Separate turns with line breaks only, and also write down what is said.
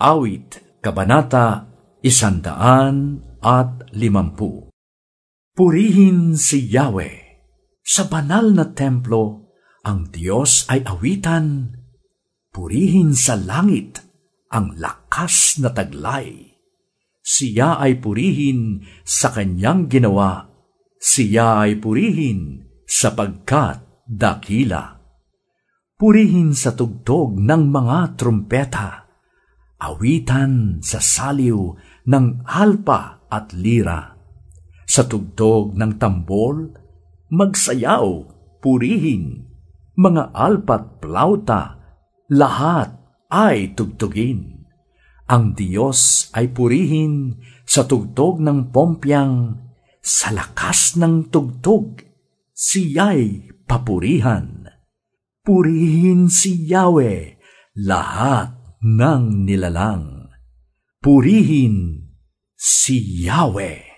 Awit, Kabanata, Isandaan at Limampu. Purihin si Yahweh. Sa banal na templo, ang Diyos ay awitan. Purihin sa langit ang lakas na taglay. Siya ay purihin sa kanyang ginawa. Siya ay purihin sapagkat dakila. Purihin sa tugtog ng mga trumpeta awitan sa saliw ng alpa at lira. Sa tugtog ng tambol, magsayaw, purihin, mga alpat plauta, lahat ay tugtugin. Ang Diyos ay purihin sa tugtog ng pompyang, sa lakas ng tugtog, siya'y papurihan. Purihin si Yahweh, lahat ng nilalang. Purihin si Yahweh.